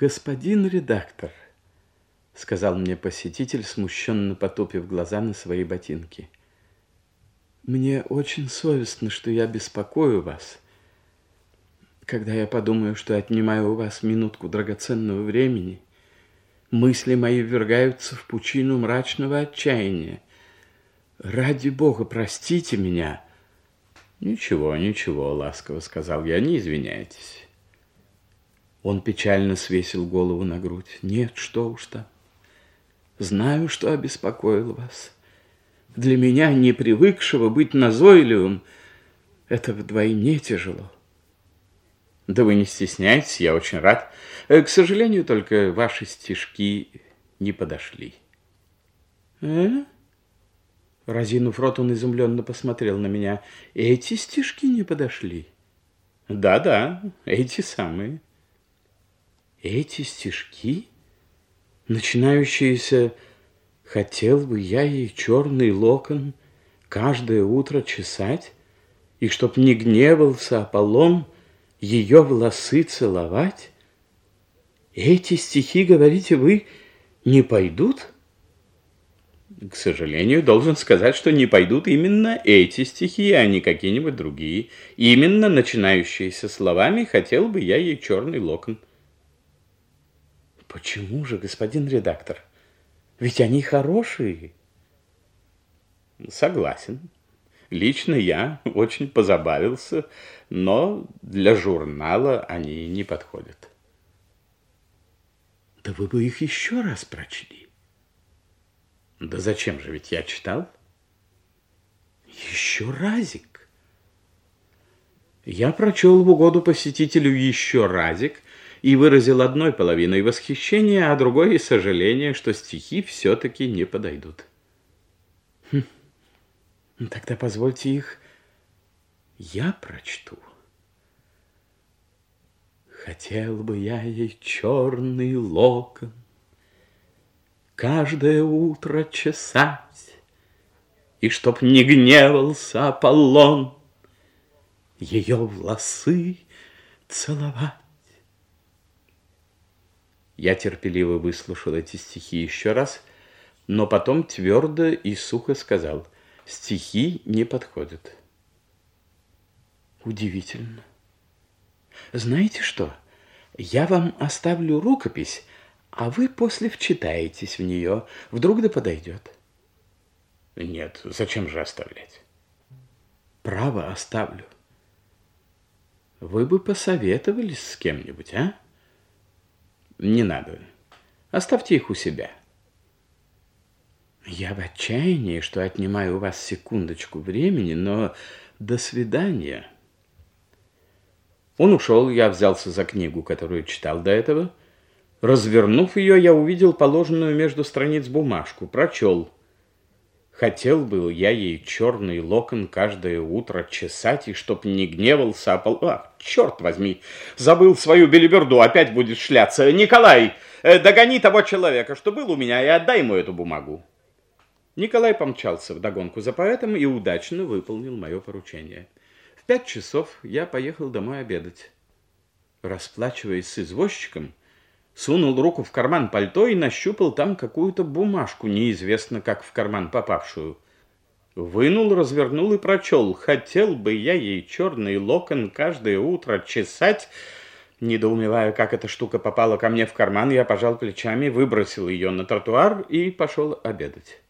Господин редактор, сказал мне посетитель, смущенно потупив глаза на свои ботинки. Мне очень совестно, что я беспокою вас. Когда я подумаю, что отнимаю у вас минутку драгоценного времени, мысли мои ввергаются в пучину мрачного отчаяния. Ради Бога, простите меня. Ничего, ничего, ласково сказал я, не извиняйтесь. Он печально свесил голову на грудь. Нет, что уж там. Знаю, что обеспокоил вас. Для меня, не привыкшего быть назойливым, это вдвойне тяжело. Да вы не стесняйтесь, я очень рад. Э, к сожалению, только ваши стишки не подошли. Э? Разинув рот, он изумленно посмотрел на меня. Эти стишки не подошли? Да-да, эти самые. Эти стишки, начинающиеся «Хотел бы я ей черный локон каждое утро чесать, и чтоб не гневался Аполлон ее волосы целовать». Эти стихи, говорите вы, не пойдут? К сожалению, должен сказать, что не пойдут именно эти стихи, а не какие-нибудь другие. Именно начинающиеся словами «хотел бы я ей черный локон». Почему же, господин редактор? Ведь они хорошие. Согласен. Лично я очень позабавился, но для журнала они не подходят. Да вы бы их еще раз прочли. Да зачем же, ведь я читал. Еще разик. Я прочел в угоду посетителю еще разик и выразил одной половиной восхищения, а другой сожаление, что стихи все-таки не подойдут. Хм. Тогда позвольте их я прочту. Хотел бы я ей черный локон Каждое утро чесать, И чтоб не гневался Аполлон Ее волосы целовать. Я терпеливо выслушал эти стихи еще раз, но потом твердо и сухо сказал, стихи не подходят. Удивительно. Знаете что? Я вам оставлю рукопись, а вы после вчитаетесь в нее. Вдруг да подойдет. Нет, зачем же оставлять? Право оставлю. Вы бы посоветовались с кем-нибудь, а? Не надо. Оставьте их у себя. Я в отчаянии, что отнимаю у вас секундочку времени, но до свидания. Он ушел, я взялся за книгу, которую читал до этого. Развернув ее, я увидел положенную между страниц бумажку, прочел. Хотел был я ей черный локон каждое утро чесать, и чтоб не гневался, а пол... Ах, черт возьми, забыл свою белиберду, опять будет шляться. Николай, э, догони того человека, что был у меня, и отдай ему эту бумагу. Николай помчался вдогонку за поэтом и удачно выполнил мое поручение. В пять часов я поехал домой обедать. Расплачиваясь с извозчиком, сунул руку в карман пальто и нащупал там какую-то бумажку, неизвестно как в карман попавшую. Вынул, развернул и прочел. Хотел бы я ей черный локон каждое утро чесать. Недоумевая, как эта штука попала ко мне в карман, я пожал плечами, выбросил ее на тротуар и пошел обедать.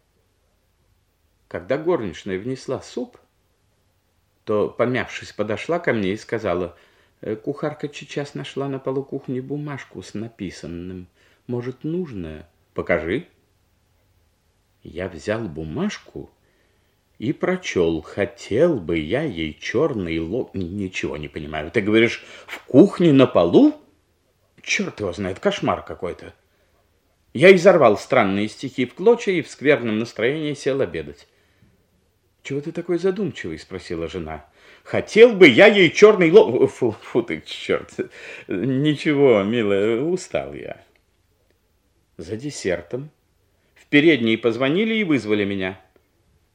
Когда горничная внесла суп, то, помявшись, подошла ко мне и сказала — кухарка сейчас нашла на полу кухни бумажку с написанным. Может, нужное? Покажи. Я взял бумажку и прочел. Хотел бы я ей черный лоб... Ничего не понимаю. Ты говоришь, в кухне на полу? Черт его знает, кошмар какой-то. Я изорвал странные стихи в клочья и в скверном настроении сел обедать. «Чего ты такой задумчивый?» – спросила жена. Хотел бы я ей черный лоб... Фу, фу ты, черт. Ничего, милая, устал я. За десертом в передней позвонили и вызвали меня.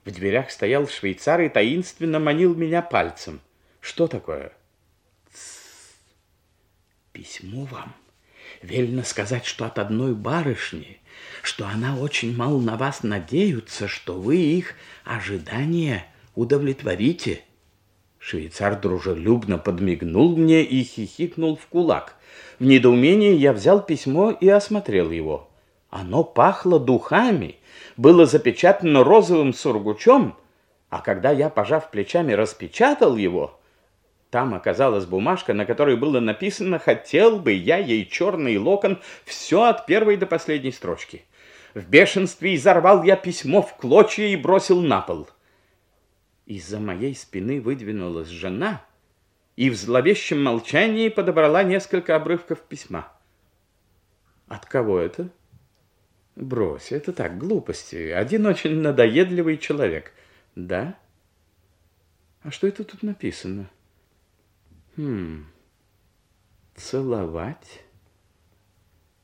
В дверях стоял швейцар и таинственно манил меня пальцем. Что такое? Письмо вам Велено сказать, что от одной барышни, что она очень мало на вас надеются, что вы их ожидания удовлетворите. Швейцар дружелюбно подмигнул мне и хихикнул в кулак. В недоумении я взял письмо и осмотрел его. Оно пахло духами, было запечатано розовым сургучом, а когда я, пожав плечами, распечатал его, там оказалась бумажка, на которой было написано «Хотел бы я ей черный локон» все от первой до последней строчки. В бешенстве изорвал я письмо в клочья и бросил на пол. Из-за моей спины выдвинулась жена и в зловещем молчании подобрала несколько обрывков письма. От кого это? Брось, это так, глупости. Один очень надоедливый человек. Да? А что это тут написано? Хм. Целовать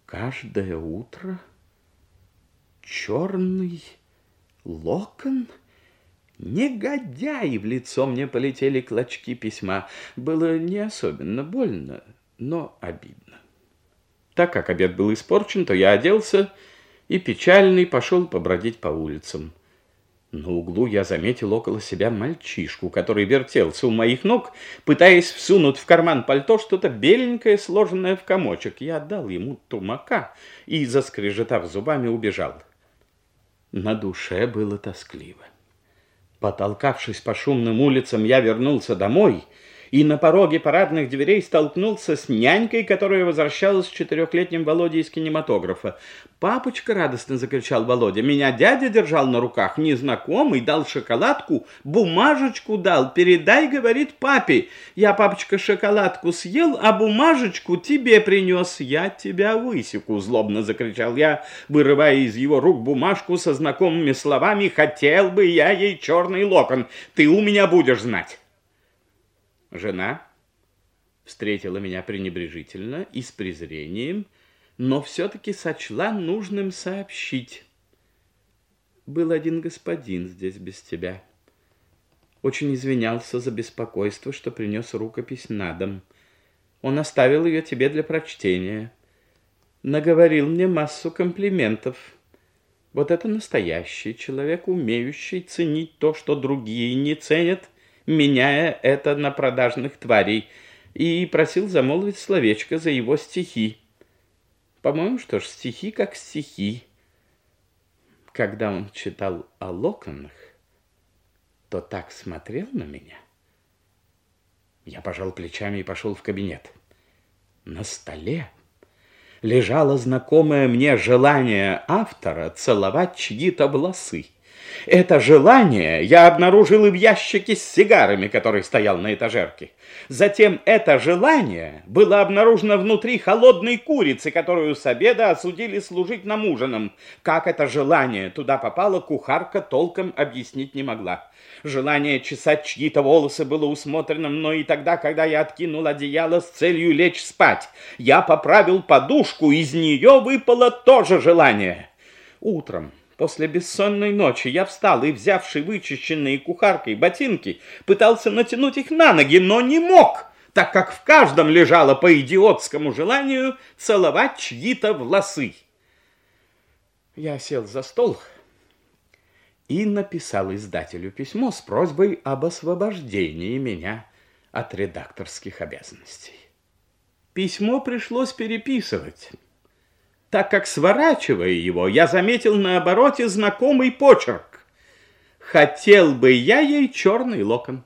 каждое утро черный локон? Негодяй! В лицо мне полетели клочки письма. Было не особенно больно, но обидно. Так как обед был испорчен, то я оделся и печальный пошел побродить по улицам. На углу я заметил около себя мальчишку, который вертелся у моих ног, пытаясь всунуть в карман пальто что-то беленькое, сложенное в комочек. Я отдал ему тумака и, заскрежетав зубами, убежал. На душе было тоскливо. Потолкавшись по шумным улицам, я вернулся домой — и на пороге парадных дверей столкнулся с нянькой, которая возвращалась с четырехлетним Володей из кинематографа. «Папочка!» — радостно закричал Володя. «Меня дядя держал на руках, незнакомый, дал шоколадку, бумажечку дал. Передай, — говорит, — папе. Я, папочка, шоколадку съел, а бумажечку тебе принес. Я тебя высеку!» — злобно закричал я, вырывая из его рук бумажку со знакомыми словами «Хотел бы я ей черный локон. Ты у меня будешь знать». Жена встретила меня пренебрежительно и с презрением, но все-таки сочла нужным сообщить. Был один господин здесь без тебя. Очень извинялся за беспокойство, что принес рукопись на дом. Он оставил ее тебе для прочтения. Наговорил мне массу комплиментов. Вот это настоящий человек, умеющий ценить то, что другие не ценят, меняя это на продажных тварей, и просил замолвить словечко за его стихи. По-моему, что ж, стихи как стихи. Когда он читал о локонах, то так смотрел на меня. Я пожал плечами и пошел в кабинет. На столе лежало знакомое мне желание автора целовать чьи-то волосы. Это желание я обнаружил и в ящике с сигарами, который стоял на этажерке. Затем это желание было обнаружено внутри холодной курицы, которую с обеда осудили служить нам ужином. Как это желание туда попало, кухарка толком объяснить не могла. Желание чесать чьи-то волосы было усмотрено мной и тогда, когда я откинул одеяло с целью лечь спать. Я поправил подушку, из нее выпало тоже желание. Утром После бессонной ночи я встал и, взявший вычищенные кухаркой ботинки, пытался натянуть их на ноги, но не мог, так как в каждом лежало по идиотскому желанию целовать чьи-то волосы. Я сел за стол и написал издателю письмо с просьбой об освобождении меня от редакторских обязанностей. Письмо пришлось переписывать так как, сворачивая его, я заметил на обороте знакомый почерк. Хотел бы я ей черный локон.